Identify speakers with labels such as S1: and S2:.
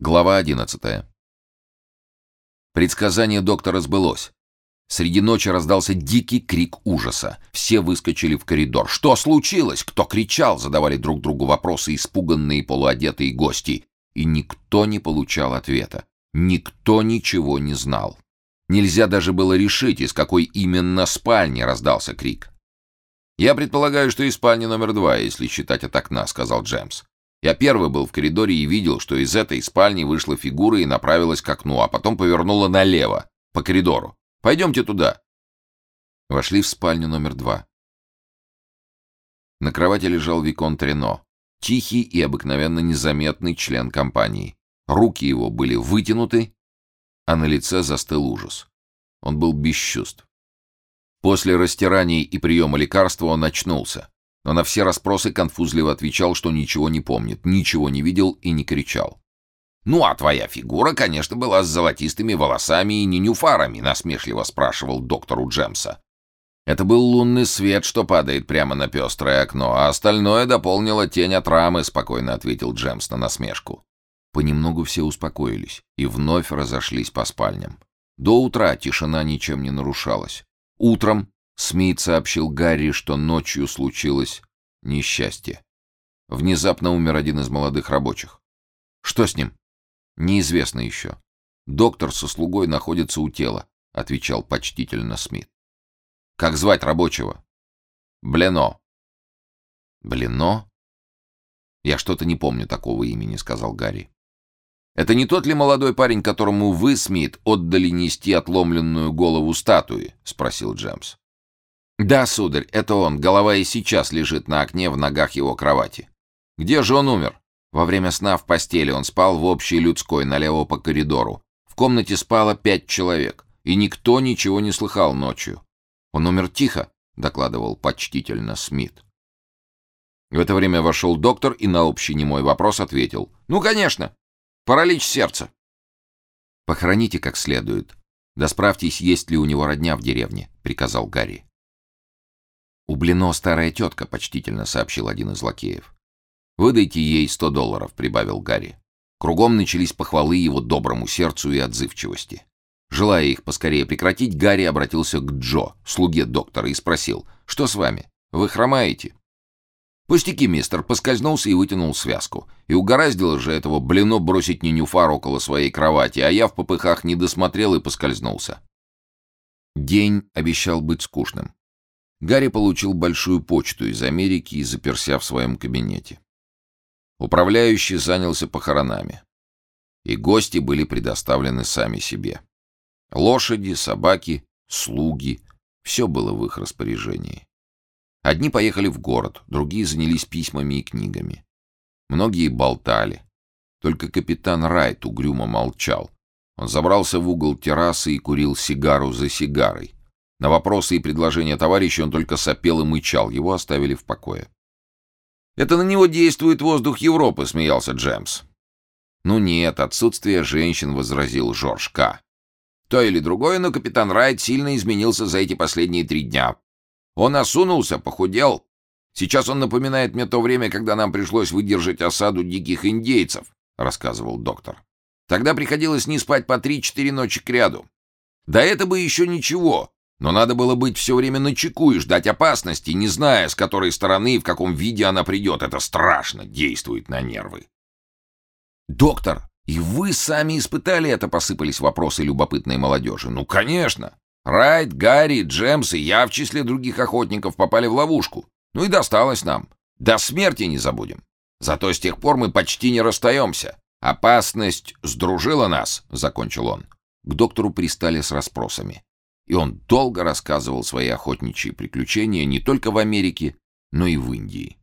S1: Глава 11. Предсказание доктора сбылось. Среди ночи раздался дикий крик ужаса. Все выскочили в коридор. Что случилось? Кто кричал? Задавали друг другу вопросы испуганные полуодетые гости. И никто не получал ответа. Никто ничего не знал. Нельзя даже было решить, из какой именно спальни раздался крик. «Я предполагаю, что из спальни номер два, если считать от окна», — сказал Джеймс. Я первый был в коридоре и видел, что из этой спальни вышла фигура и направилась к окну, а потом повернула налево, по коридору. Пойдемте туда. Вошли в спальню номер два. На кровати лежал Викон Рено, тихий и обыкновенно незаметный член компании. Руки его были вытянуты, а на лице застыл ужас. Он был без чувств. После растираний и приема лекарства он очнулся но на все расспросы конфузливо отвечал, что ничего не помнит, ничего не видел и не кричал. «Ну, а твоя фигура, конечно, была с золотистыми волосами и ненюфарами», — насмешливо спрашивал доктору Джемса. Это был лунный свет, что падает прямо на пестрое окно, а остальное дополнила тень от рамы, — спокойно ответил Джемс на насмешку. Понемногу все успокоились и вновь разошлись по спальням. До утра тишина ничем не нарушалась. Утром Смит сообщил Гарри, что ночью случилось несчастье. Внезапно умер один из молодых рабочих. Что с ним? Неизвестно еще. Доктор со слугой находится у тела, отвечал почтительно Смит. Как звать рабочего? Блено. Блено? Я что-то не помню такого имени, сказал Гарри. Это не тот ли молодой парень, которому вы, Смит, отдали нести отломленную голову статуи? спросил Джемс. «Да, сударь, это он. Голова и сейчас лежит на окне в ногах его кровати». «Где же он умер?» Во время сна в постели он спал в общей людской, налево по коридору. В комнате спало пять человек, и никто ничего не слыхал ночью. «Он умер тихо», — докладывал почтительно Смит. В это время вошел доктор и на общий немой вопрос ответил. «Ну, конечно! Паралич сердца!» «Похороните как следует. Да справьтесь, есть ли у него родня в деревне», — приказал Гарри. «У Блино старая тетка», — почтительно сообщил один из лакеев. «Выдайте ей сто долларов», — прибавил Гарри. Кругом начались похвалы его доброму сердцу и отзывчивости. Желая их поскорее прекратить, Гарри обратился к Джо, слуге доктора, и спросил, «Что с вами? Вы хромаете?» «Пустяки, мистер», поскользнулся и вытянул связку. И угораздило же этого блино бросить ненюфар около своей кровати, а я в попыхах не досмотрел и поскользнулся. День обещал быть скучным. Гарри получил большую почту из Америки и заперся в своем кабинете. Управляющий занялся похоронами. И гости были предоставлены сами себе. Лошади, собаки, слуги — все было в их распоряжении. Одни поехали в город, другие занялись письмами и книгами. Многие болтали. Только капитан Райт угрюмо молчал. Он забрался в угол террасы и курил сигару за сигарой. На вопросы и предложения товарища он только сопел и мычал, его оставили в покое. «Это на него действует воздух Европы», — смеялся Джемс. «Ну нет, отсутствие женщин», — возразил Жорж К. «То или другое, но капитан Райт сильно изменился за эти последние три дня. Он осунулся, похудел. Сейчас он напоминает мне то время, когда нам пришлось выдержать осаду диких индейцев», — рассказывал доктор. «Тогда приходилось не спать по три-четыре ночи кряду. Да это бы еще ничего, но надо было быть все время начеку и ждать опасности, не зная, с которой стороны и в каком виде она придет. Это страшно действует на нервы. «Доктор, и вы сами испытали это?» — посыпались вопросы любопытной молодежи. «Ну, конечно. Райт, Гарри, Джемс и я в числе других охотников попали в ловушку. Ну и досталось нам. До смерти не забудем. Зато с тех пор мы почти не расстаемся. Опасность сдружила нас», — закончил он. К доктору пристали с расспросами и он долго рассказывал свои охотничьи приключения не только в Америке, но и в Индии.